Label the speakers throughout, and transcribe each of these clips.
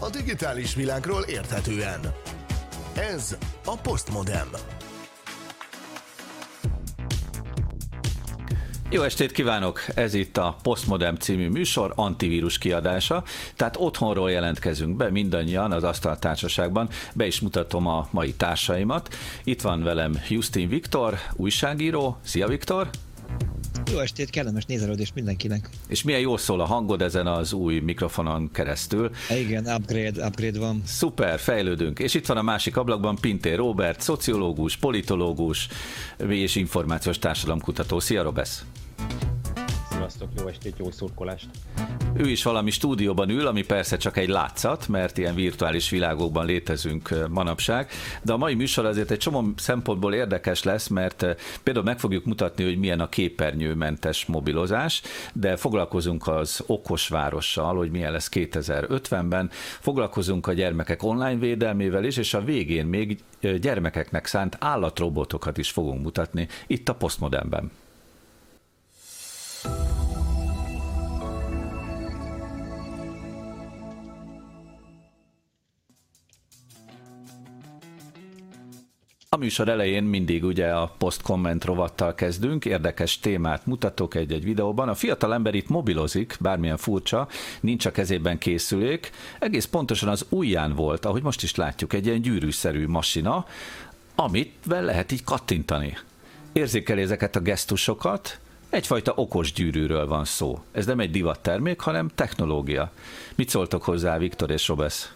Speaker 1: a digitális világról érthetően. Ez a Postmodem.
Speaker 2: Jó estét kívánok! Ez itt a Postmodem című műsor antivírus kiadása, tehát otthonról jelentkezünk be mindannyian az asztaltársaságban. Be is mutatom a mai társaimat. Itt van velem Justin Viktor, újságíró. Szia Viktor!
Speaker 3: Jó estét, kellemes nézelődés mindenkinek.
Speaker 2: És milyen jól szól a hangod ezen az új mikrofonon keresztül.
Speaker 3: Igen, upgrade, upgrade van.
Speaker 2: Szuper, fejlődünk. És itt van a másik ablakban Pintér Robert, szociológus, politológus és információs társadalomkutató. Szia, Robesz!
Speaker 4: Sziasztok, jó estét, jó szurkolást!
Speaker 2: Ő is valami stúdióban ül, ami persze csak egy látszat, mert ilyen virtuális világokban létezünk manapság, de a mai műsor azért egy csomó szempontból érdekes lesz, mert például meg fogjuk mutatni, hogy milyen a képernyőmentes mobilozás, de foglalkozunk az okos várossal, hogy milyen lesz 2050-ben, foglalkozunk a gyermekek online védelmével is, és a végén még gyermekeknek szánt állatrobotokat is fogunk mutatni itt a Postmodernben. Műsor elején mindig ugye a post-komment rovattal kezdünk, érdekes témát mutatok egy-egy videóban. A fiatal ember itt mobilozik, bármilyen furcsa, nincs a kezében készülék, egész pontosan az ujján volt, ahogy most is látjuk, egy ilyen gyűrűszerű masina, amit lehet így kattintani. Érzékeli ezeket a gesztusokat, Egyfajta okos gyűrűről van szó. Ez nem egy divattermék, hanem technológia. Mit szóltok hozzá, Viktor és Robesz?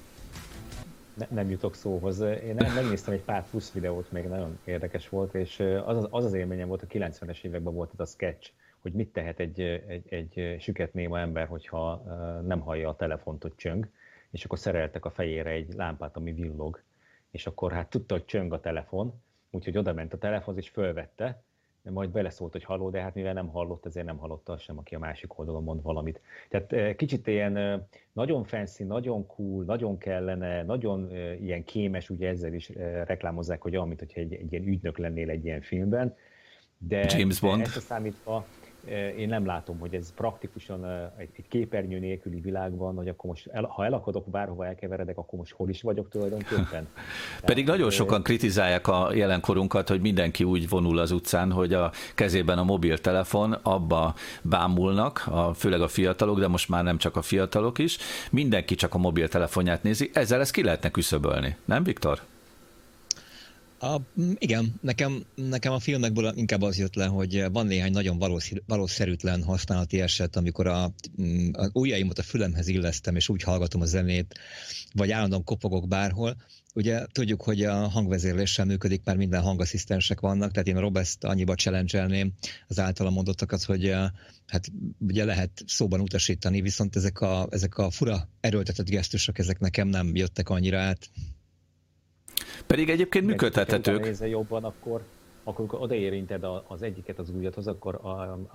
Speaker 4: Ne, nem jutok szóhoz. Én megnéztem egy pár plusz videót, még nagyon érdekes volt, és az az, az, az élményem volt, a 90-es években volt ez a sketch, hogy mit tehet egy, egy, egy süket néma ember, hogyha nem hallja a telefont, hogy csöng, és akkor szereltek a fejére egy lámpát, ami villog, és akkor hát tudta, hogy csöng a telefon, úgyhogy oda ment a telefonhoz, és fölvette, majd beleszólt, hogy halló, de hát mivel nem hallott, ezért nem hallotta sem, aki a másik oldalon mond valamit. Tehát eh, kicsit ilyen nagyon fancy, nagyon cool, nagyon kellene, nagyon ilyen kémes, ugye ezzel is reklámozzák, hogy olyan, mint hogyha egy, egy ilyen ügynök lennél egy ilyen filmben.
Speaker 2: De James Bond.
Speaker 4: ezt a számítva én nem látom, hogy ez praktikusan egy, egy képernyő nélküli világban, hogy akkor most, el, ha elakadok, bárhova elkeveredek, akkor most hol is vagyok tulajdonképpen.
Speaker 2: Pedig nagyon sokan kritizálják a jelenkorunkat, hogy mindenki úgy vonul az utcán, hogy a kezében a mobiltelefon, abba bámulnak, a, főleg a fiatalok, de most már nem csak a fiatalok is. Mindenki csak a mobiltelefonját nézi. Ezzel ezt ki lehetne küszöbölni, nem Viktor?
Speaker 3: A, igen, nekem, nekem a filmekből inkább az jött le, hogy van néhány nagyon valószerűtlen használati eset, amikor a, a ujjaimat a fülemhez illesztem, és úgy hallgatom a zenét, vagy állandóan kopogok bárhol. Ugye tudjuk, hogy a hangvezérléssel működik, már minden hangasszisztensek vannak, tehát én a Robest annyiba challenge az általa mondottakat, hogy hát ugye lehet szóban utasítani, viszont ezek a, ezek a fura erőltetett gesztusok, ezek nekem nem jöttek annyira át.
Speaker 2: Pedig egyébként működtethetők.
Speaker 4: Ha jobban, akkor, akkor odaérinted az egyiket az ujjadhoz, akkor a,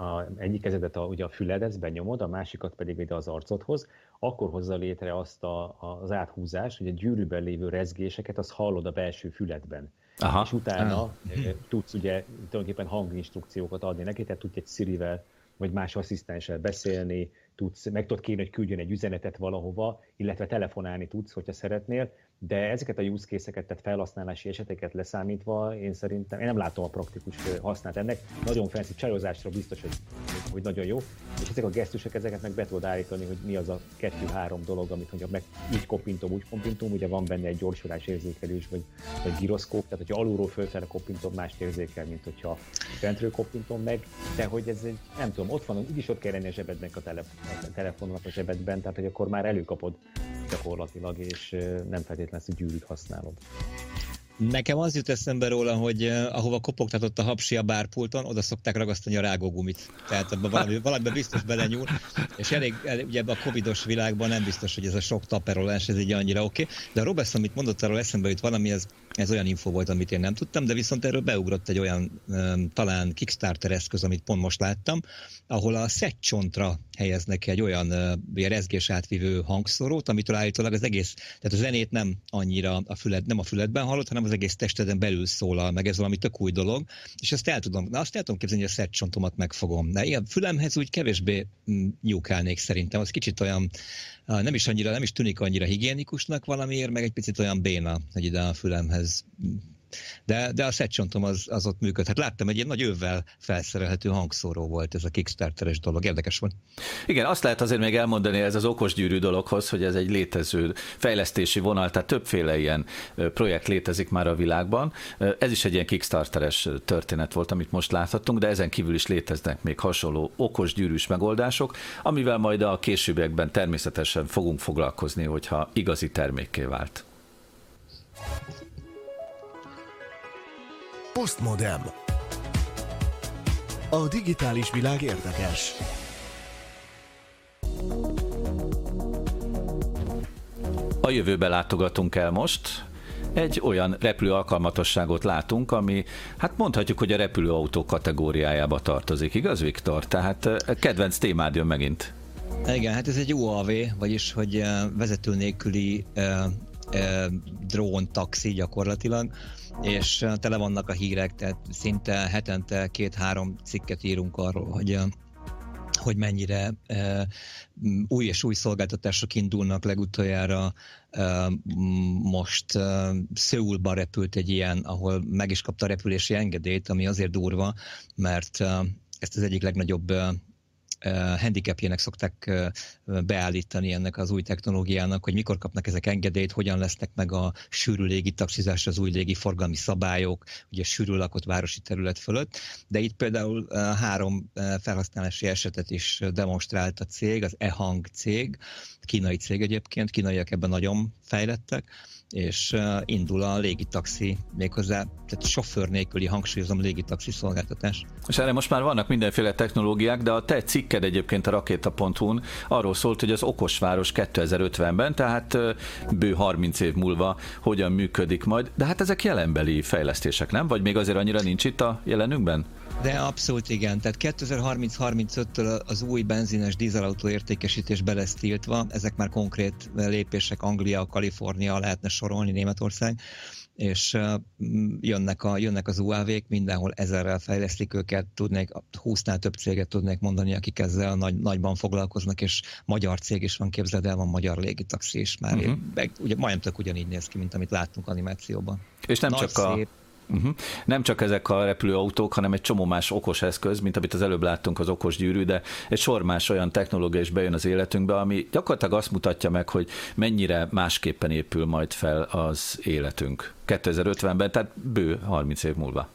Speaker 4: a, egyik kezedet a, ugye a füledhez benyomod, a másikat pedig ide az arcodhoz, akkor hozza létre azt a, az áthúzást, hogy a gyűrűben lévő rezgéseket, az hallod a belső füledben. Aha. És utána Aha. tudsz ugye tulajdonképpen hanginstrukciókat adni neki, tehát tudj egy Siri-vel vagy más asszisztenssel beszélni, tudsz, meg tudod kérni, hogy küldjön egy üzenetet valahova, illetve telefonálni tudsz, hogyha szeretnél, de ezeket a use case-eket, tehát felhasználási eseteket leszámítva, én szerintem, én nem látom a praktikus használt ennek. Nagyon fancy csajozásra biztos, hogy, hogy nagyon jó. És ezek a gesztusok, ezeket meg be tudod állítani, hogy mi az a kettő-három dolog, amit hogyha meg így kopintom, úgy kopintom, ugye van benne egy gyorsulás érzékelés, vagy, vagy gyroszkóp, tehát hogyha alulról fölfele kopintom, más érzékel, mint hogyha fentről kopintom meg, de hogy ez egy, nem tudom, ott van, úgyis ott kell lenni a zsebednek a, telefon, a telefonnak a zsebedben, tehát hogy akkor már előkapod gyakorlatilag, és nem feltétlenül ezt a gyűrűt használod.
Speaker 3: Nekem az jut eszembe róla, hogy uh, ahova kopogtatott a hapsi a bárpulton, oda szokták ragasztani a rágógumit. Tehát abban valami, valamiben biztos belenyúl, és elég, el, ugye a covidos világban nem biztos, hogy ez a sok taperolás, ez így annyira oké. Okay. De a Robesz, amit mondott, arról eszembe jut valami, ez ez olyan info volt, amit én nem tudtam, de viszont erről beugrott egy olyan talán Kickstarter eszköz, amit pont most láttam, ahol a szedcsontra helyeznek egy olyan rezgés átvívő hangszorót, amitől állítólag az egész, tehát a zenét nem annyira a füled, nem a füledben hallott, hanem az egész testeden belül szólal, meg ez valami tök új dolog, és azt el tudom, na azt el tudom képzelni, hogy a szedcsontomat megfogom. De ilyen fülemhez úgy kevésbé mm, nyúkálnék szerintem, az kicsit olyan, nem is annyira, nem is tűnik annyira higiénikusnak valamiért, meg egy picit olyan béna, hogy ide a fülemhez de, de a szetcsontom az, az ott működhet. Láttam, egy ilyen nagy övvel felszerelhető hangszóró volt ez a Kickstarteres dolog. Érdekes volt.
Speaker 2: Igen, azt lehet azért még elmondani ez az okos gyűrű dologhoz, hogy ez egy létező fejlesztési vonal, tehát többféle ilyen projekt létezik már a világban. Ez is egy ilyen Kickstarteres történet volt, amit most láthattunk, de ezen kívül is léteznek még hasonló okos gyűrűs megoldások, amivel majd a későbbiekben természetesen fogunk foglalkozni, hogyha igazi termékké vált.
Speaker 1: Postmodem. A digitális világ érdekes.
Speaker 2: A jövőbe látogatunk el most, egy olyan repülő alkalmatosságot látunk, ami hát mondhatjuk, hogy a repülőautó kategóriájába tartozik, igaz Viktor? Tehát eh, kedvenc témád jön megint.
Speaker 3: Igen, hát ez egy UAV, vagyis hogy eh, vezető nélküli eh, drón taxi gyakorlatilag, és tele vannak a hírek, tehát szinte hetente két-három cikket írunk arról, hogy hogy mennyire e, új és új szolgáltatások indulnak legutoljára. E, most e, Szöulban repült egy ilyen, ahol meg is kapta a repülési engedélyt, ami azért durva, mert e, ezt az egyik legnagyobb handicapjének szokták beállítani ennek az új technológiának, hogy mikor kapnak ezek engedélyt, hogyan lesznek meg a sűrű légi taxizás, az új légi forgalmi szabályok, ugye sűrű lakott városi terület fölött, de itt például három felhasználási esetet is demonstrált a cég, az eHang cég, kínai cég egyébként, kínaiak ebben nagyon fejlettek, és indul a légitaxi, méghozzá tehát sofőr nélküli, hangsúlyozom, légitaxi szolgáltatás.
Speaker 2: És erre most már vannak mindenféle technológiák, de a te cikked egyébként a rakéta.hu-n arról szólt, hogy az okosváros 2050-ben, tehát bő 30 év múlva hogyan működik majd, de hát ezek jelenbeli fejlesztések, nem? Vagy még azért annyira nincs itt a jelenünkben?
Speaker 3: De abszolút igen. Tehát 2030-35-től az új benzines dízelautó értékesítés be lesz tiltva. Ezek már konkrét lépések, Anglia, Kalifornia, lehetne sorolni, Németország és jönnek, a, jönnek az UAV-k, mindenhol ezerrel fejlesztik őket, tudnék, húsznál több céget tudnék mondani, akik ezzel nagy, nagyban foglalkoznak, és magyar cég is van, képzeld el, van magyar légitaxi is már. Uh-huh. Meg, ugye, majdnem tök ugyanígy néz ki, mint amit láttunk animációban.
Speaker 2: És nem Nagy csak szép, a Uh-huh. Nem csak ezek a repülőautók, hanem egy csomó más okos eszköz, mint amit az előbb láttunk, az okos gyűrű, de egy sor más olyan technológia is bejön az életünkbe, ami gyakorlatilag azt mutatja meg, hogy mennyire másképpen épül majd fel az életünk 2050-ben, tehát bő 30 év múlva.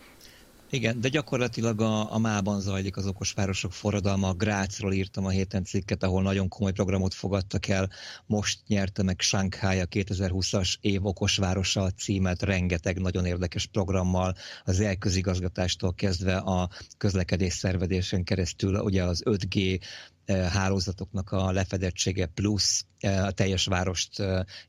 Speaker 3: Igen, de gyakorlatilag a, a mában zajlik az okosvárosok forradalma. Grácsról írtam a héten cikket, ahol nagyon komoly programot fogadtak el. Most nyerte meg Shanghai a 2020-as év okosvárosa címet, rengeteg nagyon érdekes programmal, az elközigazgatástól kezdve a közlekedés szervedésen keresztül, ugye az 5G hálózatoknak a lefedettsége plusz a teljes várost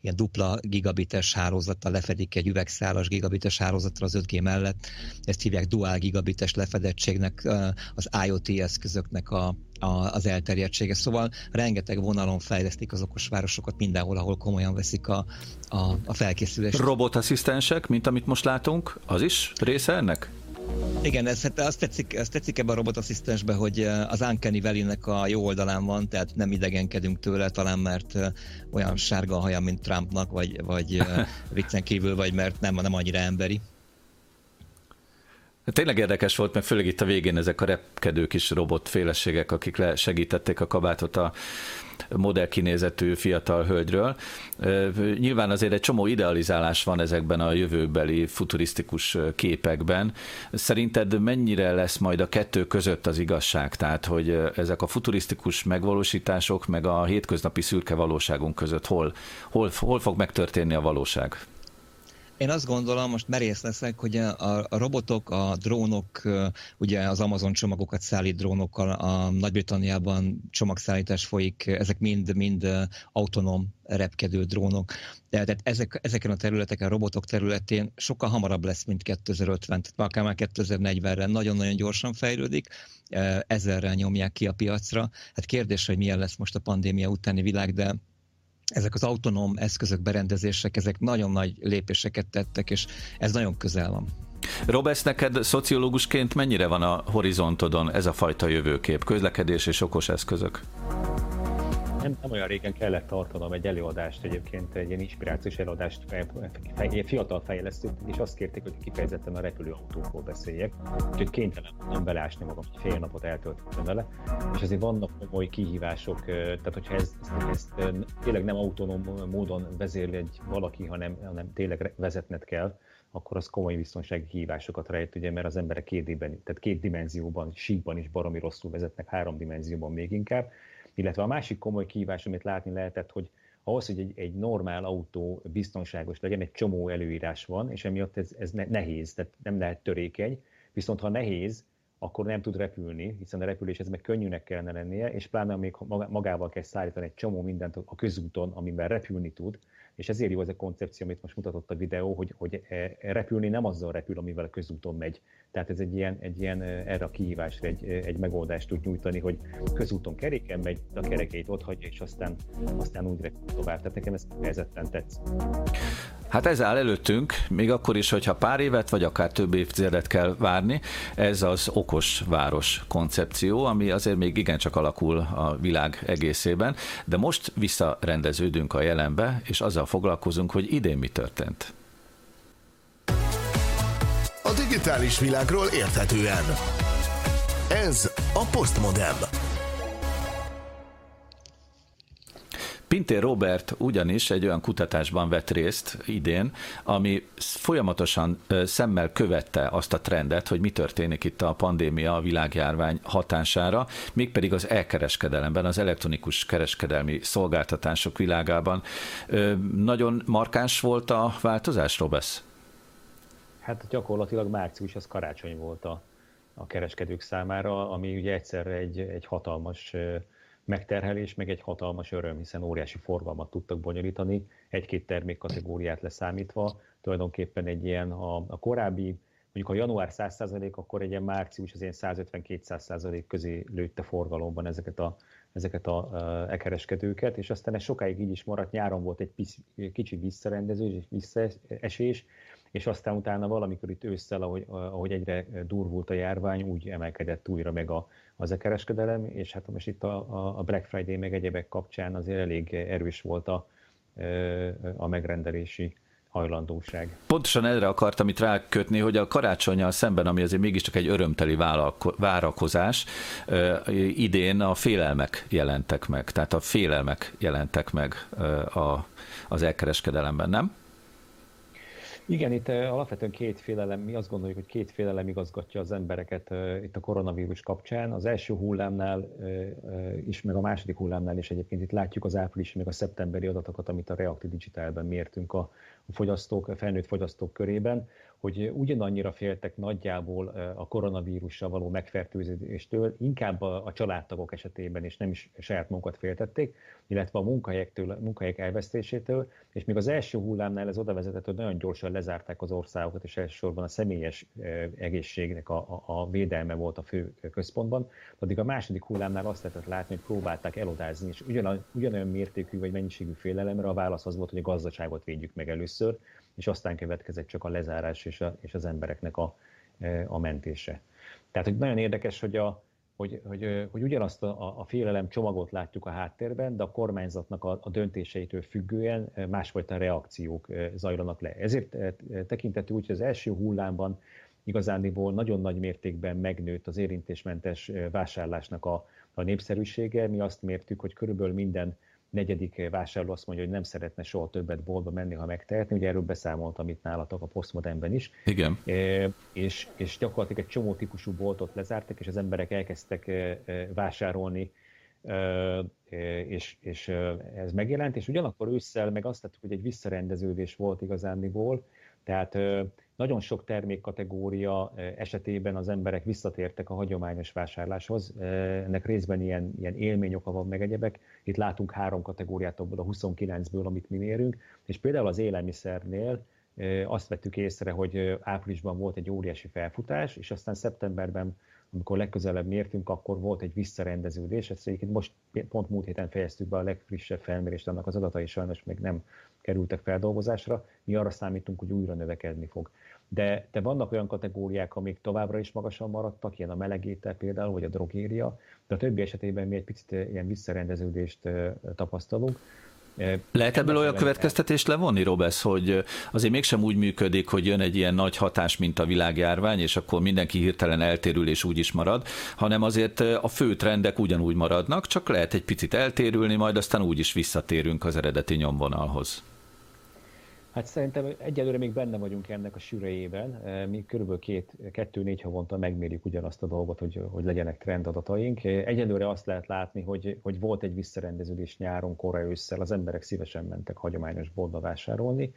Speaker 3: ilyen dupla gigabites hálózattal lefedik egy üvegszálas gigabites hálózatra az 5G mellett. Ezt hívják dual gigabites lefedettségnek, az IoT eszközöknek a, a, az elterjedtsége. Szóval rengeteg vonalon fejlesztik az okos városokat mindenhol, ahol komolyan veszik a, a, a felkészülést.
Speaker 2: Robotasszisztensek, mint amit most látunk, az is része ennek?
Speaker 3: Igen, ez, hát azt, tetszik, azt tetszik ebben a robotasszisztensben, hogy eh, az Uncanny valley a jó oldalán van, tehát nem idegenkedünk tőle, talán mert eh, olyan sárga a haja, mint Trumpnak, vagy, vagy eh, viccen kívül, vagy mert nem, nem annyira emberi.
Speaker 2: Tényleg érdekes volt, mert főleg itt a végén ezek a repkedő kis robotféleségek, akik segítették a kabátot a modellkinézetű fiatal hölgyről. Nyilván azért egy csomó idealizálás van ezekben a jövőbeli futurisztikus képekben. Szerinted mennyire lesz majd a kettő között az igazság? Tehát, hogy ezek a futurisztikus megvalósítások meg a hétköznapi szürke valóságunk között hol, hol, hol fog megtörténni a valóság?
Speaker 3: Én azt gondolom, most merész leszek, hogy a, a robotok, a drónok, ugye az Amazon csomagokat szállít drónokkal, a Nagy-Britanniában csomagszállítás folyik, ezek mind, mind autonóm repkedő drónok. Tehát ezek, ezeken a területeken, a robotok területén sokkal hamarabb lesz, mint 2050, tehát akár már 2040-re nagyon-nagyon gyorsan fejlődik, ezerrel nyomják ki a piacra. Hát kérdés, hogy milyen lesz most a pandémia utáni világ, de ezek az autonóm eszközök, berendezések, ezek nagyon nagy lépéseket tettek, és ez nagyon közel van.
Speaker 2: Robesz, neked szociológusként mennyire van a horizontodon ez a fajta jövőkép, közlekedés és okos eszközök?
Speaker 4: Nem, nem olyan régen kellett tartanom egy előadást, egyébként egy ilyen inspirációs előadást, egy fiatal fejlesztők, és azt kérték, hogy kifejezetten a repülőautókról beszéljek, úgyhogy kénytelen voltam beleásni magam, hogy fél napot eltöltöttem vele, és azért vannak komoly kihívások, tehát hogyha ezt, ezt, ezt tényleg nem autonóm módon vezérli egy valaki, hanem, hanem tényleg vezetned kell, akkor az komoly biztonsági hívásokat rejt, ugye, mert az emberek két, tehát két dimenzióban, síkban is baromi rosszul vezetnek, három dimenzióban még inkább, illetve a másik komoly kihívás, amit látni lehetett, hogy ahhoz, hogy egy, egy normál autó biztonságos legyen, egy csomó előírás van, és emiatt ez, ez nehéz, tehát nem lehet törékeny, viszont ha nehéz, akkor nem tud repülni, hiszen a repülés ez meg könnyűnek kellene lennie, és pláne még magával kell szállítani egy csomó mindent a közúton, amiben repülni tud, és ezért jó ez a koncepció, amit most mutatott a videó, hogy, hogy e, repülni nem azzal repül, amivel a közúton megy. Tehát ez egy ilyen, egy ilyen erre a kihívásra egy, egy megoldást tud nyújtani, hogy közúton keréken megy, a kerekeit ott hagyja, és aztán, aztán úgy tovább. Tehát nekem ez kifejezetten tetsz.
Speaker 2: Hát ez áll előttünk, még akkor is, hogyha pár évet, vagy akár több évtizedet kell várni. Ez az okos város koncepció, ami azért még igencsak alakul a világ egészében, de most visszarendeződünk a jelenbe, és azzal foglalkozunk, hogy idén mi történt.
Speaker 1: Digitális világról érthetően. Ez a Postmodem.
Speaker 2: Pintér Robert ugyanis egy olyan kutatásban vett részt idén, ami folyamatosan szemmel követte azt a trendet, hogy mi történik itt a pandémia, a világjárvány hatására, mégpedig az elkereskedelemben, az elektronikus kereskedelmi szolgáltatások világában. Nagyon markáns volt a változás, Robesz?
Speaker 4: Hát gyakorlatilag március az karácsony volt a, a kereskedők számára, ami ugye egyszerre egy, egy hatalmas megterhelés, meg egy hatalmas öröm, hiszen óriási forgalmat tudtak bonyolítani, egy-két termékkategóriát leszámítva, tulajdonképpen egy ilyen a, a korábbi, mondjuk ha január 100%, akkor egy ilyen március az ilyen 150-200% közé lőtte forgalomban ezeket a, ezeket a, a e kereskedőket, és aztán ez sokáig így is maradt, nyáron volt egy pisz, kicsi visszarendezés és visszaesés, és aztán utána valamikor itt ősszel, ahogy, ahogy egyre durvult a járvány, úgy emelkedett újra meg a, az a kereskedelem, és hát most itt a, a Black Friday meg egyebek kapcsán azért elég erős volt a, a megrendelési hajlandóság.
Speaker 2: Pontosan erre akartam itt rákötni, hogy a karácsonyjal szemben, ami azért mégiscsak egy örömteli várakozás, idén a félelmek jelentek meg, tehát a félelmek jelentek meg a, az elkereskedelemben, nem?
Speaker 4: Igen, itt alapvetően két félelem, mi azt gondoljuk, hogy két félelem igazgatja az embereket itt a koronavírus kapcsán. Az első hullámnál is, meg a második hullámnál is egyébként itt látjuk az áprilisi, meg a szeptemberi adatokat, amit a Reactive Digitalben mértünk a fogyasztók, a felnőtt fogyasztók körében hogy ugyanannyira féltek nagyjából a koronavírussal való megfertőzéstől, inkább a, családtagok esetében, és nem is saját magukat féltették, illetve a munkahelyektől, munkahelyek elvesztésétől, és még az első hullámnál ez oda vezetett, hogy nagyon gyorsan lezárták az országokat, és elsősorban a személyes egészségnek a, a, védelme volt a fő központban, addig a második hullámnál azt lehetett látni, hogy próbálták elodázni, és ugyan, ugyanolyan mértékű vagy mennyiségű félelemre a válasz az volt, hogy a gazdaságot védjük meg először, és aztán következett csak a lezárás és, a, és az embereknek a, e, a mentése. Tehát, hogy nagyon érdekes, hogy, a, hogy, hogy, hogy ugyanazt a, a félelem csomagot látjuk a háttérben, de a kormányzatnak a, a döntéseitől függően e, másfajta reakciók e, zajlanak le. Ezért tekintető úgy, hogy az első hullámban igazándiból nagyon nagy mértékben megnőtt az érintésmentes vásárlásnak a, a népszerűsége. Mi azt mértük, hogy körülbelül minden negyedik vásárló azt mondja, hogy nem szeretne soha többet boltba menni, ha megtehetni. Ugye erről beszámoltam itt nálatok a postmodernben is.
Speaker 2: Igen.
Speaker 4: E, és, és gyakorlatilag egy csomó típusú boltot lezártak, és az emberek elkezdtek e, vásárolni, e, és, és ez megjelent, és ugyanakkor ősszel meg azt tettük, hogy egy visszarendeződés volt igazándiból, Tehát nagyon sok termékkategória esetében az emberek visszatértek a hagyományos vásárláshoz. Ennek részben ilyen, ilyen élményoka van meg egyebek. Itt látunk három kategóriát abból a 29-ből, amit mi mérünk. És például az élelmiszernél azt vettük észre, hogy áprilisban volt egy óriási felfutás, és aztán szeptemberben, amikor legközelebb mértünk, akkor volt egy visszarendeződés. Ezt egyébként most pont múlt héten fejeztük be a legfrissebb felmérést, annak az adatai sajnos még nem kerültek feldolgozásra. Mi arra számítunk, hogy újra növekedni fog. De, de vannak olyan kategóriák, amik továbbra is magasan maradtak, ilyen a melegétel például, vagy a drogéria, de a többi esetében mi egy picit ilyen visszarendeződést tapasztalunk.
Speaker 2: Lehet ebből olyan következtetést levonni, Robesz, hogy azért mégsem úgy működik, hogy jön egy ilyen nagy hatás, mint a világjárvány, és akkor mindenki hirtelen eltérül és úgy is marad, hanem azért a fő trendek ugyanúgy maradnak, csak lehet egy picit eltérülni, majd aztán úgy is visszatérünk az eredeti nyomvonalhoz.
Speaker 4: Hát szerintem egyelőre még benne vagyunk ennek a sűrejében. Mi körülbelül két, kettő-négy havonta megmérjük ugyanazt a dolgot, hogy, hogy legyenek trendadataink. Egyelőre azt lehet látni, hogy, hogy volt egy visszarendeződés nyáron, korra ősszel, az emberek szívesen mentek hagyományos boltba vásárolni,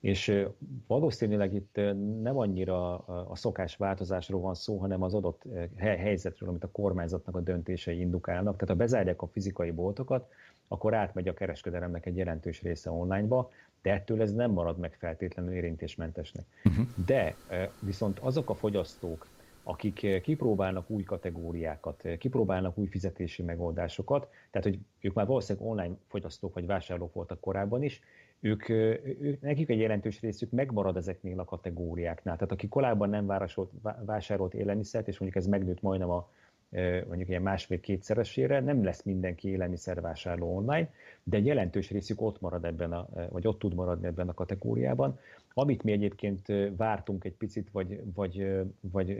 Speaker 4: és valószínűleg itt nem annyira a szokás változásról van szó, hanem az adott helyzetről, amit a kormányzatnak a döntései indukálnak. Tehát ha bezárják a fizikai boltokat, akkor átmegy a kereskedelemnek egy jelentős része onlineba, de ettől ez nem marad meg feltétlenül érintésmentesnek. Uh-huh. De viszont azok a fogyasztók, akik kipróbálnak új kategóriákat, kipróbálnak új fizetési megoldásokat, tehát hogy ők már valószínűleg online fogyasztók vagy vásárlók voltak korábban is, ők, ők, nekik egy jelentős részük megmarad ezeknél a kategóriáknál. Tehát aki korábban nem vásárolt, vásárolt élelmiszert, és mondjuk ez megnőtt majdnem a mondjuk ilyen másfél-kétszeresére, nem lesz mindenki élelmiszervásárló online, de jelentős részük ott marad ebben, a, vagy ott tud maradni ebben a kategóriában. Amit mi egyébként vártunk egy picit, vagy, vagy, vagy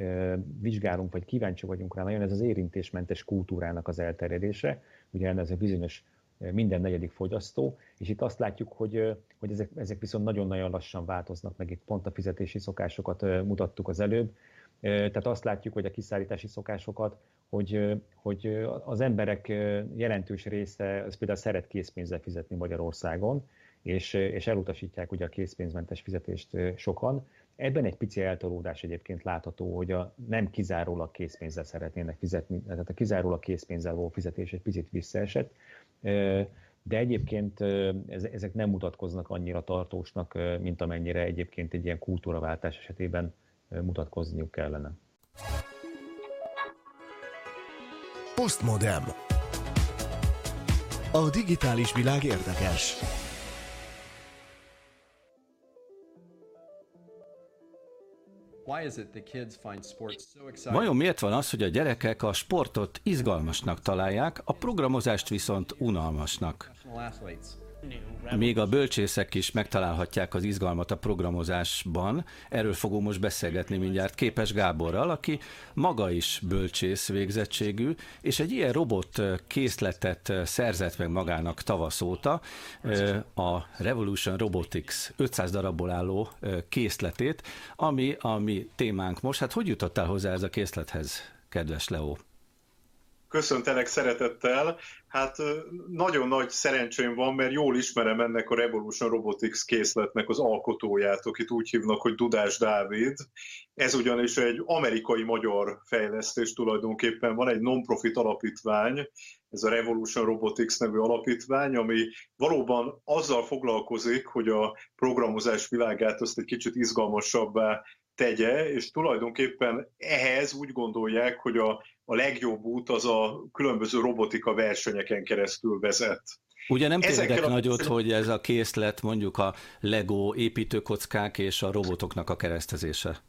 Speaker 4: vizsgálunk, vagy kíváncsi vagyunk rá nagyon, ez az érintésmentes kultúrának az elterjedése. Ugye ez a bizonyos minden negyedik fogyasztó, és itt azt látjuk, hogy, hogy ezek, ezek viszont nagyon-nagyon lassan változnak, meg itt pont a fizetési szokásokat mutattuk az előbb, tehát azt látjuk, hogy a kiszállítási szokásokat, hogy, hogy az emberek jelentős része az például szeret készpénzzel fizetni Magyarországon, és, és elutasítják ugye a készpénzmentes fizetést sokan. Ebben egy pici eltolódás egyébként látható, hogy a nem kizárólag készpénzzel szeretnének fizetni, tehát a kizárólag készpénzzel való fizetés egy picit visszaesett, de egyébként ezek nem mutatkoznak annyira tartósnak, mint amennyire egyébként egy ilyen kultúraváltás esetében mutatkozniuk kellene.
Speaker 1: Postmodem. A digitális világ érdekes.
Speaker 2: Vajon miért van az, hogy a gyerekek a sportot izgalmasnak találják, a programozást viszont unalmasnak? Még a bölcsészek is megtalálhatják az izgalmat a programozásban. Erről fogunk most beszélgetni mindjárt Képes Gáborral, aki maga is bölcsész végzettségű, és egy ilyen robot készletet szerzett meg magának tavasz óta, a Revolution Robotics 500 darabból álló készletét, ami a mi témánk most. Hát hogy jutottál hozzá ez a készlethez, kedves Leo?
Speaker 5: Köszöntelek szeretettel. Hát nagyon nagy szerencsém van, mert jól ismerem ennek a Revolution Robotics készletnek az alkotóját, akit úgy hívnak, hogy Dudás Dávid. Ez ugyanis egy amerikai-magyar fejlesztés tulajdonképpen. Van egy non-profit alapítvány, ez a Revolution Robotics nevű alapítvány, ami valóban azzal foglalkozik, hogy a programozás világát azt egy kicsit izgalmasabbá tegye, és tulajdonképpen ehhez úgy gondolják, hogy a, a legjobb út az a különböző robotika versenyeken keresztül vezet.
Speaker 2: Ugye nem tévedek a... nagyot, hogy ez a készlet mondjuk a Lego építőkockák és a robotoknak a keresztezése?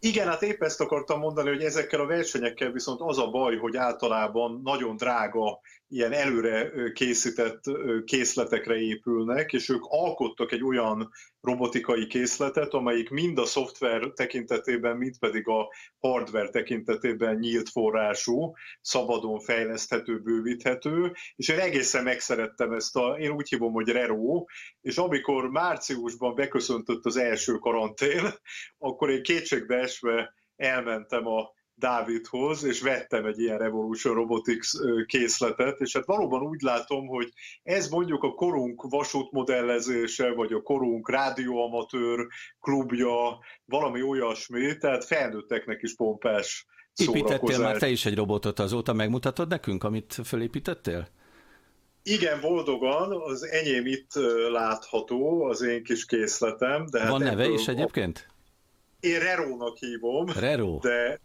Speaker 5: Igen, hát épp ezt akartam mondani, hogy ezekkel a versenyekkel viszont az a baj, hogy általában nagyon drága ilyen előre készített készletekre épülnek, és ők alkottak egy olyan robotikai készletet, amelyik mind a szoftver tekintetében, mind pedig a hardware tekintetében nyílt forrású, szabadon fejleszthető, bővíthető, és én egészen megszerettem ezt a, én úgy hívom, hogy Rero, és amikor márciusban beköszöntött az első karantén, akkor én kétségbeesve elmentem a Dávidhoz, és vettem egy ilyen Revolution Robotics készletet, és hát valóban úgy látom, hogy ez mondjuk a korunk vasútmodellezése, vagy a korunk rádióamatőr klubja, valami olyasmi, tehát felnőtteknek is pompás
Speaker 2: Építettél már te is egy robotot azóta, megmutatod nekünk, amit fölépítettél?
Speaker 5: Igen, boldogan, az enyém itt látható, az én kis készletem. De
Speaker 2: hát Van neve is egyébként?
Speaker 5: Én Rerónak hívom,
Speaker 2: Rero.
Speaker 5: de,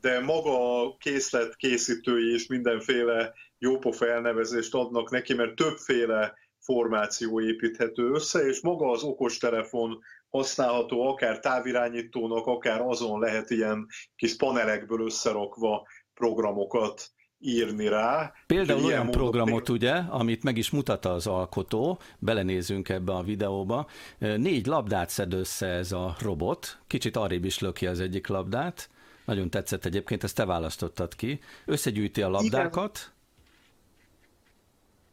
Speaker 5: de maga a készlet készítői is mindenféle jópofa elnevezést adnak neki, mert többféle formáció építhető össze, és maga az okostelefon használható akár távirányítónak, akár azon lehet ilyen kis panelekből összerakva programokat írni rá.
Speaker 2: Például olyan módon... programot, ugye, amit meg is mutat az alkotó, belenézünk ebbe a videóba, négy labdát szed össze ez a robot, kicsit arrébb is löki az egyik labdát, nagyon tetszett egyébként, ezt te választottad ki, összegyűjti a labdákat, Igen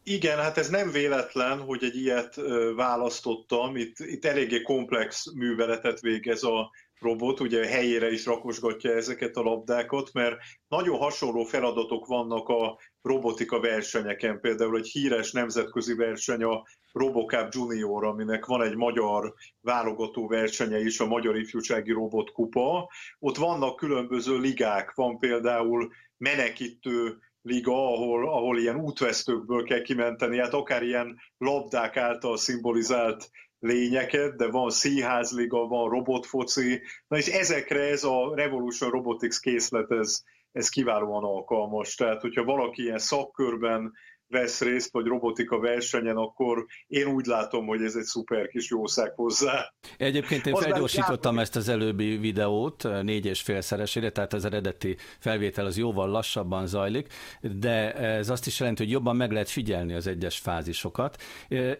Speaker 5: igen, hát ez nem véletlen, hogy egy ilyet választottam. Itt, itt eléggé komplex műveletet végez a robot, ugye helyére is rakosgatja ezeket a labdákat, mert nagyon hasonló feladatok vannak a robotika versenyeken. Például egy híres nemzetközi verseny a Robocap Junior, aminek van egy magyar válogató versenye is, a Magyar Ifjúsági Robotkupa. Ott vannak különböző ligák, van például menekítő liga, ahol, ahol ilyen útvesztőkből kell kimenteni, hát akár ilyen labdák által szimbolizált lényeket, de van színházliga, van robotfoci, na és ezekre ez a Revolution Robotics készlet, ez, ez kiválóan alkalmas. Tehát, hogyha valaki ilyen szakkörben vesz részt, vagy robotika versenyen, akkor én úgy látom, hogy ez egy szuper kis jószág hozzá.
Speaker 2: Egyébként én felgyorsítottam ezt az előbbi videót négy és félszeresére, tehát az eredeti felvétel az jóval lassabban zajlik, de ez azt is jelenti, hogy jobban meg lehet figyelni az egyes fázisokat,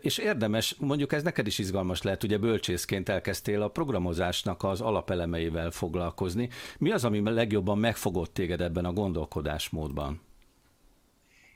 Speaker 2: és érdemes, mondjuk ez neked is izgalmas lehet, ugye bölcsészként elkezdtél a programozásnak az alapelemeivel foglalkozni. Mi az, ami legjobban megfogott téged ebben a gondolkodásmódban?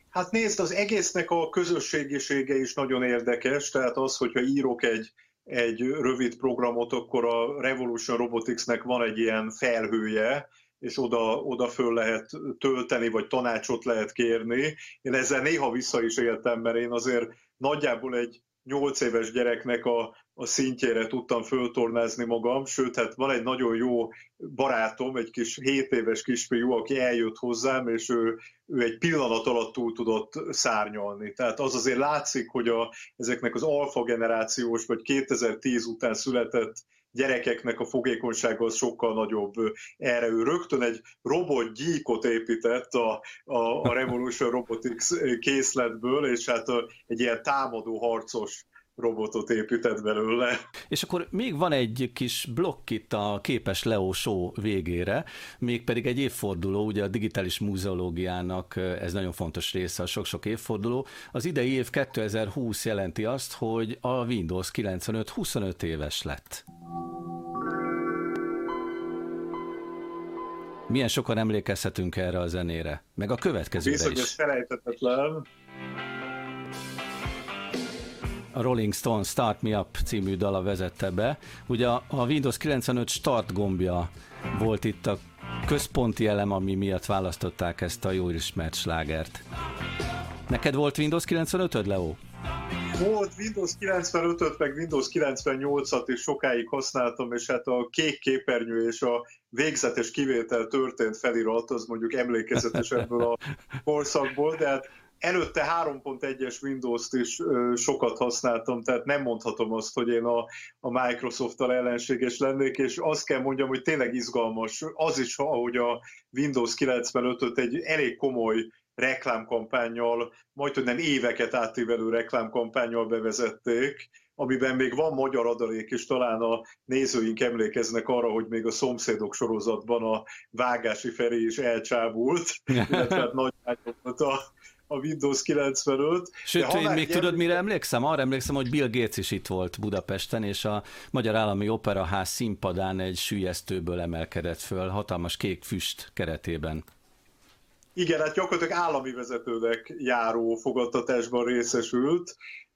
Speaker 5: Hát nézd, az egésznek a közösségisége is nagyon érdekes, tehát az, hogyha írok egy, egy rövid programot, akkor a Revolution Roboticsnek van egy ilyen felhője, és oda, oda föl lehet tölteni, vagy tanácsot lehet kérni. Én ezzel néha vissza is éltem, mert én azért nagyjából egy 8 éves gyereknek a, a szintjére tudtam föltornázni magam, sőt, hát van egy nagyon jó barátom, egy kis 7 éves kisfiú, aki eljött hozzám, és ő, ő egy pillanat alatt túl tudott szárnyalni. Tehát az azért látszik, hogy a, ezeknek az alfa generációs, vagy 2010 után született gyerekeknek a fogékonysága az sokkal nagyobb. Erre ő rögtön egy robot gyíkot épített a, a, a Revolution Robotics készletből, és hát egy ilyen támadó harcos robotot épített belőle.
Speaker 2: És akkor még van egy kis blokk itt a Képes Leo show végére, mégpedig egy évforduló, ugye a digitális múzeológiának ez nagyon fontos része, a sok-sok évforduló. Az idei év 2020 jelenti azt, hogy a Windows 95 25 éves lett. Milyen sokan emlékezhetünk erre a zenére? Meg a következőre
Speaker 5: is. Bizony, ez felejtetetlen
Speaker 2: a Rolling Stone Start Me Up című dala vezette be. Ugye a Windows 95 start gombja volt itt a központi elem, ami miatt választották ezt a jó ismert slágert. Neked volt Windows 95-öd, Leo?
Speaker 5: Volt Windows 95-öt, meg Windows 98-at is sokáig használtam, és hát a kék képernyő és a végzetes kivétel történt felirat, az mondjuk emlékezetes ebből a korszakból, de hát Előtte 3.1-es Windows-t is sokat használtam, tehát nem mondhatom azt, hogy én a, a Microsoft-tal ellenséges lennék, és azt kell mondjam, hogy tényleg izgalmas. Az is, ahogy a Windows 95-öt egy elég komoly reklámkampányjal, nem éveket átívelő reklámkampányjal bevezették, amiben még van magyar adalék, és talán a nézőink emlékeznek arra, hogy még a szomszédok sorozatban a Vágási Feri is elcsábult, illetve hát nagy a, a Windows 95.
Speaker 2: Sőt, én még tudod, mire emlékszem? Arra emlékszem, hogy Bill Gates is itt volt Budapesten, és a Magyar Állami Operaház színpadán egy sülyeztőből emelkedett föl, hatalmas kék füst keretében.
Speaker 5: Igen, hát gyakorlatilag állami vezetőnek járó fogadtatásban részesült,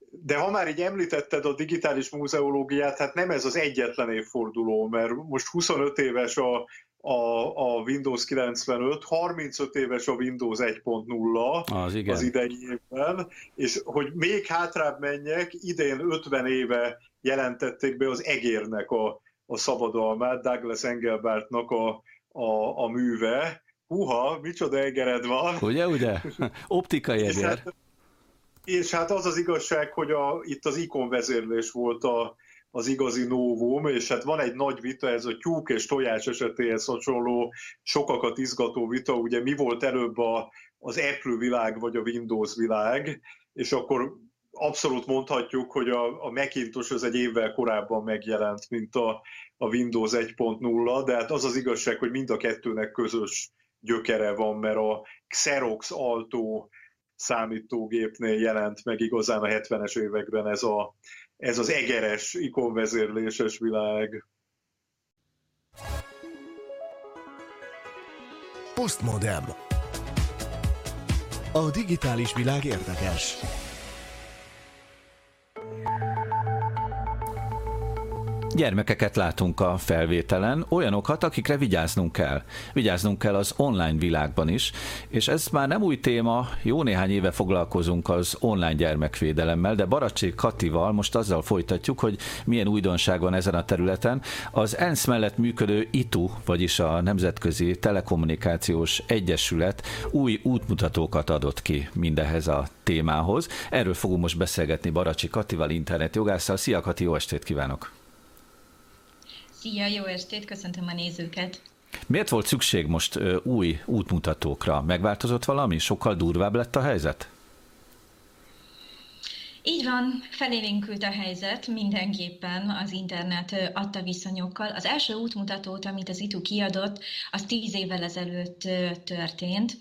Speaker 5: de ha már így említetted a digitális múzeológiát, hát nem ez az egyetlen évforduló, mert most 25 éves a, a, a Windows 95, 35 éves a Windows 1.0
Speaker 2: az, igen.
Speaker 5: az idei évben, és hogy még hátrább menjek, idén 50 éve jelentették be az egérnek a, a szabadalmát, Douglas Engelbartnak a, a, a műve. Húha, micsoda egered van!
Speaker 2: Ugye, ugye? Optikai eger. És hát,
Speaker 5: és hát az az igazság, hogy a, itt az ikonvezérlés volt a, az igazi novum, és hát van egy nagy vita, ez a tyúk és tojás esetéhez hasonló, sokakat izgató vita, ugye mi volt előbb a, az Apple világ, vagy a Windows világ, és akkor abszolút mondhatjuk, hogy a, a Macintosh az egy évvel korábban megjelent, mint a, a Windows 1.0, de hát az az igazság, hogy mind a kettőnek közös gyökere van, mert a Xerox Alto számítógépnél jelent meg igazán a 70-es években ez, a, ez az egeres, ikonvezérléses világ.
Speaker 1: Postmodem. A digitális világ érdekes.
Speaker 2: Gyermekeket látunk a felvételen, olyanokat, akikre vigyáznunk kell. Vigyáznunk kell az online világban is, és ez már nem új téma, jó néhány éve foglalkozunk az online gyermekvédelemmel, de Baracsi Katival most azzal folytatjuk, hogy milyen újdonság van ezen a területen. Az ENSZ mellett működő ITU, vagyis a Nemzetközi Telekommunikációs Egyesület új útmutatókat adott ki mindehez a témához. Erről fogunk most beszélgetni Baracsi Katival, internetjogásszal. Szia Kati, jó estét kívánok!
Speaker 6: Szia, jó estét, köszöntöm a nézőket!
Speaker 2: Miért volt szükség most új útmutatókra? Megváltozott valami? Sokkal durvább lett a helyzet?
Speaker 6: Így van, felélénkült a helyzet mindenképpen az internet adta viszonyokkal. Az első útmutatót, amit az ITU kiadott, az tíz évvel ezelőtt történt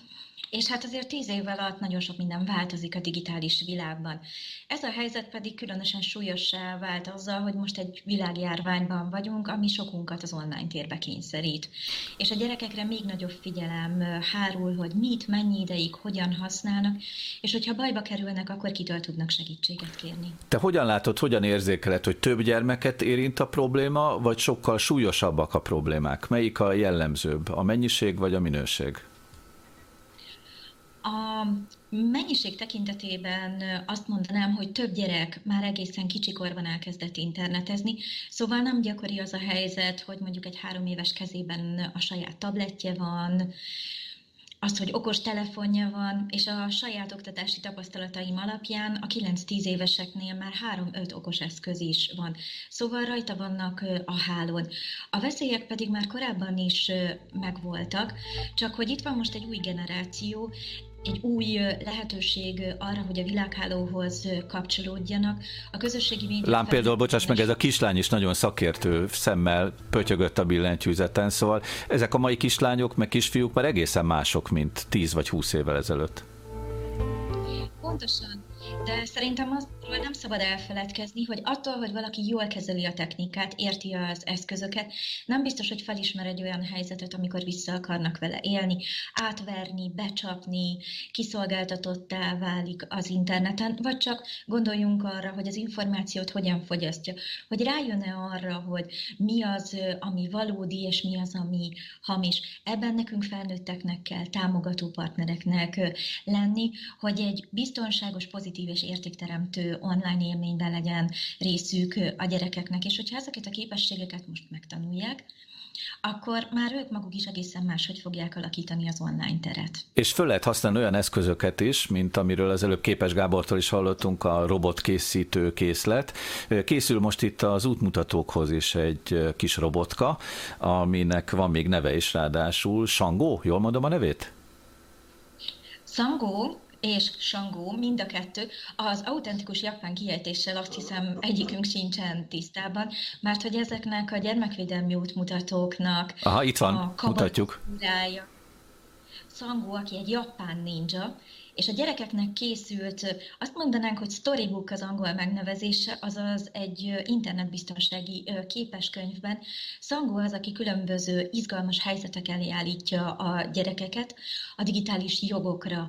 Speaker 6: és hát azért tíz év alatt nagyon sok minden változik a digitális világban. Ez a helyzet pedig különösen súlyossá vált azzal, hogy most egy világjárványban vagyunk, ami sokunkat az online térbe kényszerít. És a gyerekekre még nagyobb figyelem hárul, hogy mit, mennyi ideig, hogyan használnak, és hogyha bajba kerülnek, akkor kitől tudnak segítséget kérni.
Speaker 2: Te hogyan látod, hogyan érzékeled, hogy több gyermeket érint a probléma, vagy sokkal súlyosabbak a problémák? Melyik a jellemzőbb, a mennyiség vagy a minőség?
Speaker 6: A mennyiség tekintetében azt mondanám, hogy több gyerek már egészen kicsikorban elkezdett internetezni, szóval nem gyakori az a helyzet, hogy mondjuk egy három éves kezében a saját tabletje van, az, hogy okos telefonja van, és a saját oktatási tapasztalataim alapján a 9-10 éveseknél már 3-5 okos eszköz is van. Szóval rajta vannak a hálón. A veszélyek pedig már korábban is megvoltak, csak hogy itt van most egy új generáció, egy új lehetőség arra, hogy a világhálóhoz kapcsolódjanak. A közösségi médiák...
Speaker 2: Lám például, bocsáss meg, ez a kislány is nagyon szakértő szemmel pötyögött a billentyűzeten, szóval ezek a mai kislányok, meg kisfiúk már egészen mások, mint 10 vagy 20 évvel ezelőtt.
Speaker 6: Pontosan. De szerintem azról nem szabad elfeledkezni, hogy attól, hogy valaki jól kezeli a technikát, érti az eszközöket, nem biztos, hogy felismer egy olyan helyzetet, amikor vissza akarnak vele élni, átverni, becsapni, kiszolgáltatottá válik az interneten, vagy csak gondoljunk arra, hogy az információt hogyan fogyasztja, hogy rájön-e arra, hogy mi az, ami valódi, és mi az, ami hamis. Ebben nekünk felnőtteknek kell, támogató partnereknek lenni, hogy egy biztonságos, pozitív és értékteremtő online élményben legyen részük a gyerekeknek, és hogyha ezeket a képességeket most megtanulják, akkor már ők maguk is egészen máshogy fogják alakítani az online teret.
Speaker 2: És föl lehet használni olyan eszközöket is, mint amiről az előbb Képes Gábortól is hallottunk, a robotkészítő készlet. Készül most itt az útmutatókhoz is egy kis robotka, aminek van még neve is ráadásul. Sangó, jól mondom a nevét?
Speaker 6: Sangó és Sangó, mind a kettő, az autentikus japán kiejtéssel azt hiszem egyikünk sincsen tisztában, mert hogy ezeknek a gyermekvédelmi útmutatóknak
Speaker 2: Aha, itt van, a mutatjuk.
Speaker 6: Sangó, aki egy japán ninja, és a gyerekeknek készült, azt mondanánk, hogy storybook az angol megnevezése, azaz egy internetbiztonsági képeskönyvben Szangó az, aki különböző izgalmas helyzetek elé állítja a gyerekeket a digitális jogokra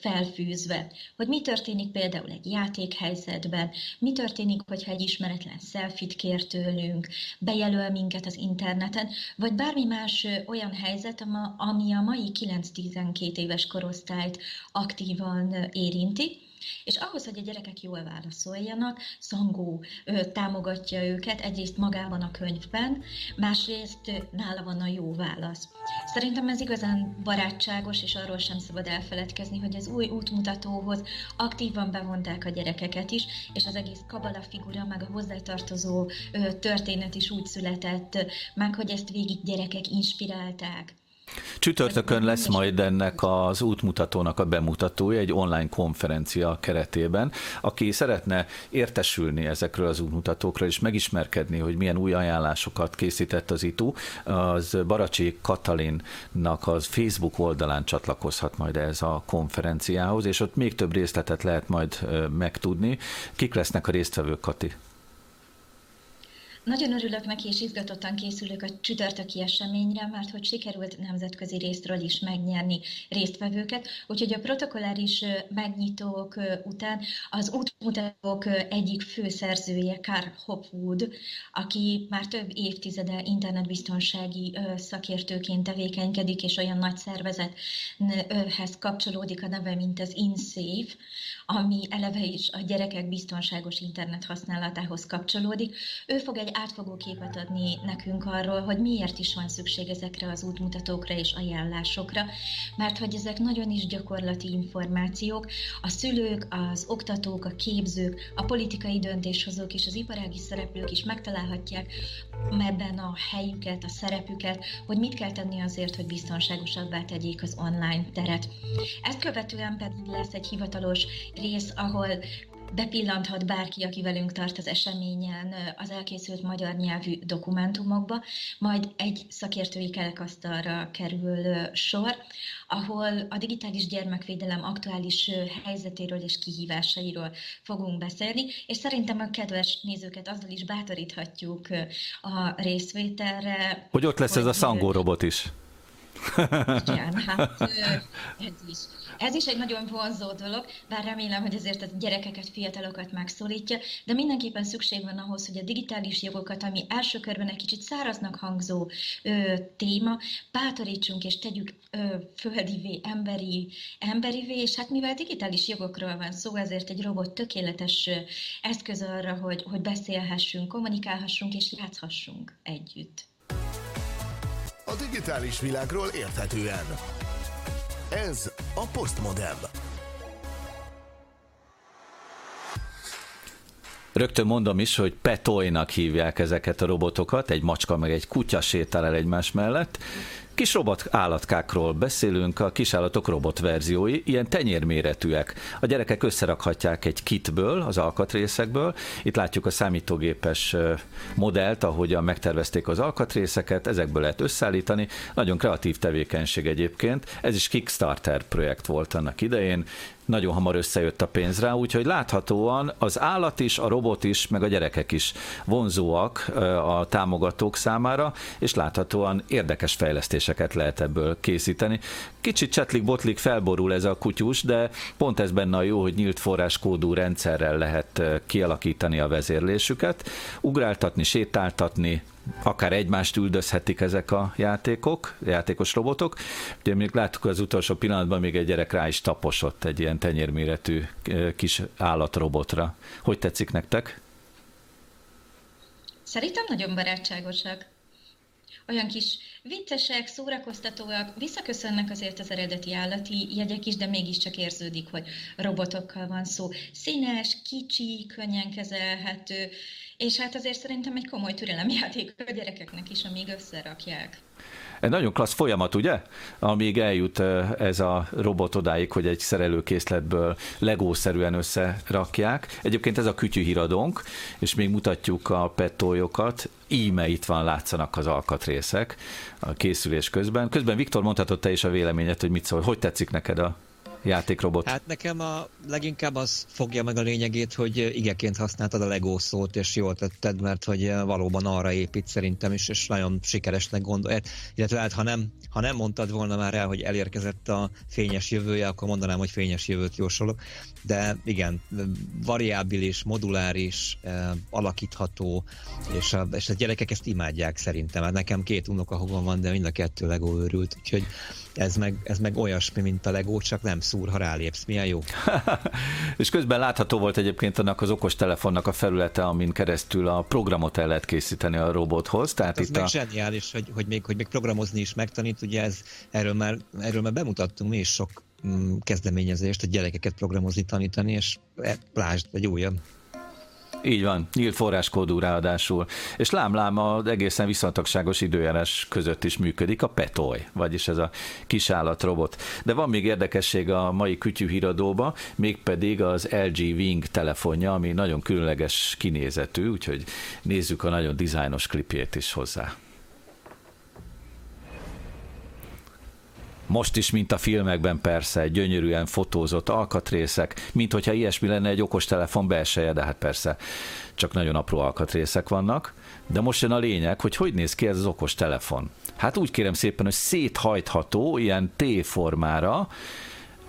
Speaker 6: felfűzve. Hogy mi történik például egy játékhelyzetben, mi történik, hogyha egy ismeretlen selfit kér tőlünk, bejelöl minket az interneten, vagy bármi más olyan helyzet, ami a mai 9-12 éves korosztályt aktívan érinti, és ahhoz, hogy a gyerekek jól válaszoljanak, Szangó ö, támogatja őket, egyrészt magában a könyvben, másrészt nála van a jó válasz. Szerintem ez igazán barátságos, és arról sem szabad elfeledkezni, hogy az új útmutatóhoz aktívan bevonták a gyerekeket is, és az egész kabala figura, meg a hozzátartozó ö, történet is úgy született, meg hogy ezt végig gyerekek inspirálták.
Speaker 2: Csütörtökön lesz majd ennek az útmutatónak a bemutatója egy online konferencia keretében. Aki szeretne értesülni ezekről az útmutatókról és megismerkedni, hogy milyen új ajánlásokat készített az ITU, az Baracsi Katalinnak az Facebook oldalán csatlakozhat majd ez a konferenciához, és ott még több részletet lehet majd megtudni. Kik lesznek a résztvevők, Kati?
Speaker 6: Nagyon örülök neki, és izgatottan készülök a csütörtöki eseményre, mert hogy sikerült nemzetközi részről is megnyerni résztvevőket, úgyhogy a protokolláris megnyitók után az útmutatók egyik főszerzője, Carl Hopwood, aki már több évtizede internetbiztonsági szakértőként tevékenykedik, és olyan nagy szervezethez kapcsolódik a neve, mint az InSafe, ami eleve is a gyerekek biztonságos internet használatához kapcsolódik. Ő fog egy átfogó képet adni nekünk arról, hogy miért is van szükség ezekre az útmutatókra és ajánlásokra, mert hogy ezek nagyon is gyakorlati információk, a szülők, az oktatók, a képzők, a politikai döntéshozók és az iparági szereplők is megtalálhatják ebben a helyüket, a szerepüket, hogy mit kell tenni azért, hogy biztonságosabbá tegyék az online teret. Ezt követően pedig lesz egy hivatalos rész, ahol bepillanthat bárki, aki velünk tart az eseményen az elkészült magyar nyelvű dokumentumokba, majd egy szakértői kerekasztalra kerül sor, ahol a digitális gyermekvédelem aktuális helyzetéről és kihívásairól fogunk beszélni, és szerintem a kedves nézőket azzal is bátoríthatjuk a részvételre.
Speaker 2: Hogy ott lesz hogy ez a szangó robot is.
Speaker 6: Igen, hát ez is. Ez is egy nagyon vonzó dolog, bár remélem, hogy ezért a gyerekeket, fiatalokat megszólítja, de mindenképpen szükség van ahhoz, hogy a digitális jogokat, ami első körben egy kicsit száraznak hangzó ö, téma, bátorítsunk és tegyük ö, földivé, emberi, emberivé, és hát mivel digitális jogokról van szó, ezért egy robot tökéletes eszköz arra, hogy, hogy beszélhessünk, kommunikálhassunk és játszhassunk együtt.
Speaker 1: A digitális világról érthetően. Ez a Postmodem.
Speaker 2: Rögtön mondom is, hogy petoynak hívják ezeket a robotokat, egy macska meg egy kutya sétál el egymás mellett, Kis robot állatkákról beszélünk, a kisállatok robot verziói, ilyen tenyérméretűek. A gyerekek összerakhatják egy kitből, az alkatrészekből. Itt látjuk a számítógépes modellt, ahogyan megtervezték az alkatrészeket, ezekből lehet összeállítani. Nagyon kreatív tevékenység egyébként. Ez is Kickstarter projekt volt annak idején nagyon hamar összejött a pénz rá, úgyhogy láthatóan az állat is, a robot is, meg a gyerekek is vonzóak a támogatók számára, és láthatóan érdekes fejlesztéseket lehet ebből készíteni. Kicsit csetlik-botlik felborul ez a kutyus, de pont ez benne a jó, hogy nyílt forráskódú rendszerrel lehet kialakítani a vezérlésüket, ugráltatni, sétáltatni, akár egymást üldözhetik ezek a játékok, játékos robotok. Ugye még láttuk az utolsó pillanatban még egy gyerek rá is taposott egy ilyen tenyérméretű kis állatrobotra. Hogy tetszik nektek?
Speaker 6: Szerintem nagyon barátságosak. Olyan kis viccesek, szórakoztatóak, visszaköszönnek azért az eredeti állati jegyek is, de mégiscsak érződik, hogy robotokkal van szó. Színes, kicsi, könnyen kezelhető, és hát azért szerintem egy komoly türelemjáték a gyerekeknek is, amíg összerakják.
Speaker 2: Egy nagyon klassz folyamat, ugye? Amíg eljut ez a robot odáig, hogy egy szerelőkészletből legószerűen összerakják. Egyébként ez a kütyű híradónk, és még mutatjuk a pettójokat. Íme itt van, látszanak az alkatrészek a készülés közben. Közben Viktor mondhatod te is a véleményet, hogy mit szól, hogy tetszik neked a játékrobot?
Speaker 3: Hát nekem a leginkább az fogja meg a lényegét, hogy igeként használtad a Lego szót, és jól tetted, mert hogy valóban arra épít szerintem is, és nagyon sikeresnek gondol. Illetve hát, ha nem, ha nem mondtad volna már el, hogy elérkezett a fényes jövője, akkor mondanám, hogy fényes jövőt jósolok. De igen, variábilis, moduláris, alakítható, és a, és a gyerekek ezt imádják szerintem. Hát nekem két unokahogom van, de mind a kettő Lego őrült, úgyhogy ez meg, ez meg olyasmi, mint a Lego, csak nem szúr, ha rálépsz. Milyen jó.
Speaker 2: és közben látható volt egyébként annak az okos telefonnak a felülete, amin keresztül a programot el lehet készíteni a robothoz. Tehát
Speaker 3: ez
Speaker 2: itt
Speaker 3: meg
Speaker 2: a...
Speaker 3: zseniális, hogy, hogy, még, hogy még programozni is megtanít. Ugye ez, erről, már, erről már bemutattunk mi is sok mm, kezdeményezést, hogy gyerekeket programozni tanítani, és e, lásd, egy újabb.
Speaker 2: Így van, nyílt forráskódú ráadásul. És lám-lám az egészen viszontagságos időjárás között is működik a Petoy, vagyis ez a kisállatrobot. De van még érdekesség a mai kütyű híradóba, mégpedig az LG Wing telefonja, ami nagyon különleges kinézetű, úgyhogy nézzük a nagyon dizájnos klipjét is hozzá. Most is, mint a filmekben persze, gyönyörűen fotózott alkatrészek, mint hogyha ilyesmi lenne egy okostelefon belseje, de hát persze csak nagyon apró alkatrészek vannak. De most jön a lényeg, hogy hogy néz ki ez az okos telefon. Hát úgy kérem szépen, hogy széthajtható, ilyen T-formára,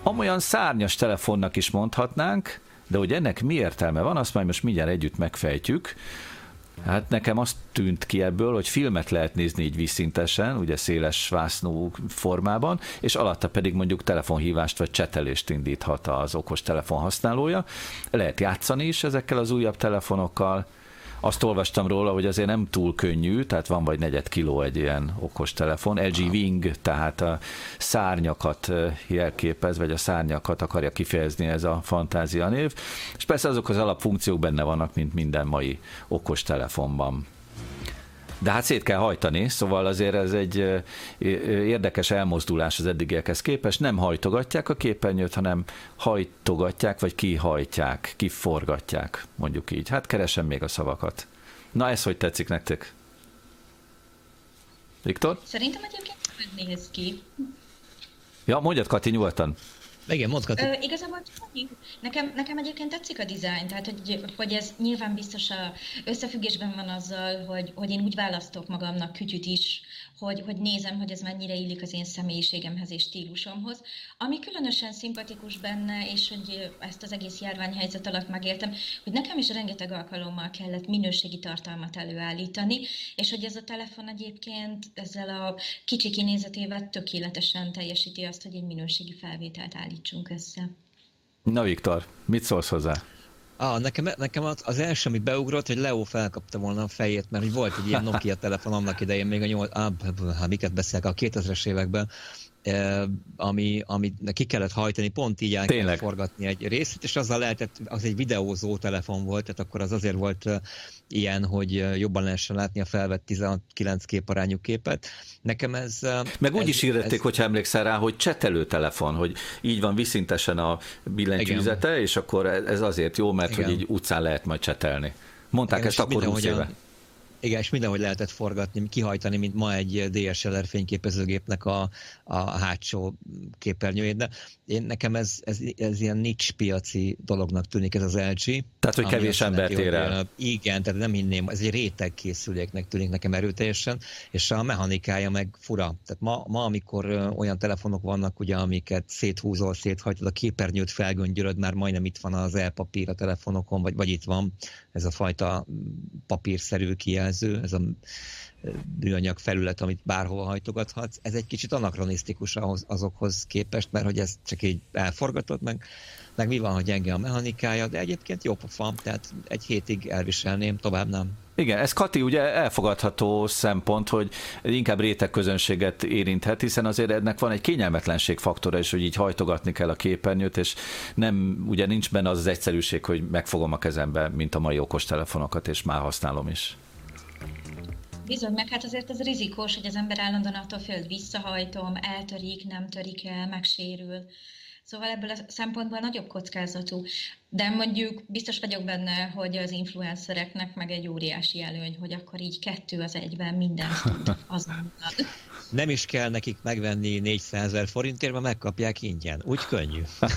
Speaker 2: amolyan szárnyas telefonnak is mondhatnánk, de hogy ennek mi értelme van, azt majd most mindjárt együtt megfejtjük. Hát nekem azt tűnt ki ebből, hogy filmet lehet nézni így vízszintesen, ugye széles vásznú formában, és alatta pedig mondjuk telefonhívást vagy csetelést indíthat az okos telefon használója. Lehet játszani is ezekkel az újabb telefonokkal, azt olvastam róla, hogy azért nem túl könnyű, tehát van vagy negyed kiló egy ilyen okos telefon. LG Wing, tehát a szárnyakat jelképez, vagy a szárnyakat akarja kifejezni ez a fantázia név. És persze azok az alapfunkciók benne vannak, mint minden mai okos telefonban. De hát szét kell hajtani, szóval azért ez egy érdekes elmozdulás az eddigiekhez képest. Nem hajtogatják a képernyőt, hanem hajtogatják, vagy kihajtják, kiforgatják, mondjuk így. Hát keresem még a szavakat. Na ez hogy tetszik nektek? Viktor?
Speaker 6: Szerintem egyébként hogy néz ki.
Speaker 2: Ja, mondjad Kati nyugodtan.
Speaker 3: Igen, Kati.
Speaker 6: Ö, igazából nekem, nekem egyébként tetszik a dizájn, tehát hogy, hogy ez nyilván biztos a összefüggésben van azzal, hogy, hogy én úgy választok magamnak kütyüt is, hogy, hogy nézem, hogy ez mennyire illik az én személyiségemhez és stílusomhoz. Ami különösen szimpatikus benne, és hogy ezt az egész járványhelyzet alatt megéltem, hogy nekem is rengeteg alkalommal kellett minőségi tartalmat előállítani, és hogy ez a telefon egyébként ezzel a kicsi kinézetével tökéletesen teljesíti azt, hogy egy minőségi felvételt állítsunk össze.
Speaker 2: Na Viktor, mit szólsz hozzá?
Speaker 3: Ah, nekem, nekem az első, ami beugrott, hogy Leo felkapta volna a fejét, mert hogy volt egy ilyen Nokia telefon annak idején, még a nyolc, ah, miket beszélek, a 2000-es években, ami, ami ki kellett hajtani, pont így el kellett forgatni egy részt, és azzal lehetett, az egy videózó telefon volt, tehát akkor az azért volt ilyen, hogy jobban lehessen látni a felvett 19 képarányú képet. Nekem ez...
Speaker 2: Meg úgy
Speaker 3: ez,
Speaker 2: is írették, ez... hogyha emlékszel rá, hogy csetelő telefon, hogy így van viszintesen a billentyűzete, és akkor ez azért jó, mert Igen. hogy így utcán lehet majd csetelni. Mondták Igen, ezt akkor 20 éve.
Speaker 3: Igen, és mindenhogy lehetett forgatni, kihajtani, mint ma egy DSLR fényképezőgépnek a, a hátsó képernyőjét, de én nekem ez, ez, ez ilyen nincs piaci dolognak tűnik ez az LG.
Speaker 2: Tehát, hogy kevés ember ér el.
Speaker 3: Igen, tehát nem hinném, ez egy réteg készüléknek tűnik nekem erőteljesen, és a mechanikája meg fura. Tehát ma, ma amikor olyan telefonok vannak, ugye, amiket széthúzol, széthajtod, a képernyőt felgöngyöröd, már majdnem itt van az elpapír a telefonokon, vagy, vagy itt van ez a fajta papírszerű kijelző, ez a műanyag felület, amit bárhova hajtogathatsz, ez egy kicsit anakronisztikus ahhoz, azokhoz képest, mert hogy ezt csak így elforgatod, meg, meg mi van, hogy gyenge a mechanikája, de egyébként jó pofa, tehát egy hétig elviselném, tovább nem.
Speaker 2: Igen, ez Kati ugye elfogadható szempont, hogy inkább réteg közönséget érinthet, hiszen azért ennek van egy kényelmetlenség faktora is, hogy így hajtogatni kell a képernyőt, és nem, ugye nincs benne az az egyszerűség, hogy megfogom a kezembe, mint a mai okostelefonokat, és már használom is.
Speaker 6: Bizony, meg hát azért ez rizikós, hogy az ember állandóan attól fél, hogy visszahajtom, eltörik, nem törik el, megsérül. Szóval ebből a szempontból nagyobb kockázatú. de mondjuk biztos vagyok benne, hogy az influencereknek meg egy óriási előny, hogy akkor így kettő az egyben mindent tud azonnal.
Speaker 3: Nem is kell nekik megvenni 400 ezer forintért, mert megkapják ingyen. Úgy könnyű.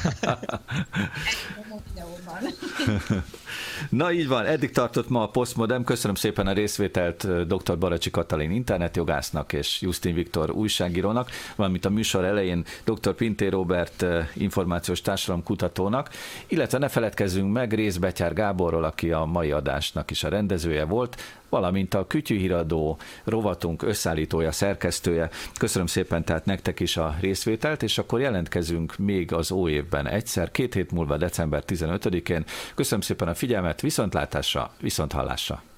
Speaker 2: Na így van, eddig tartott ma a Postmodem. Köszönöm szépen a részvételt dr. Baracsi Katalin internetjogásznak és Justin Viktor újságírónak, valamint a műsor elején dr. Pinté Robert információs társadalomkutatónak, illetve ne feledkezzünk meg Részbetyár Gáborról, aki a mai adásnak is a rendezője volt, valamint a Kütyűhíradó rovatunk összeállítója, szerkesztője. Köszönöm szépen tehát nektek is a részvételt, és akkor jelentkezünk még az ó évben egyszer, két hét múlva, december 15-én. Köszönöm szépen a figyelmet, viszontlátásra, viszonthallásra!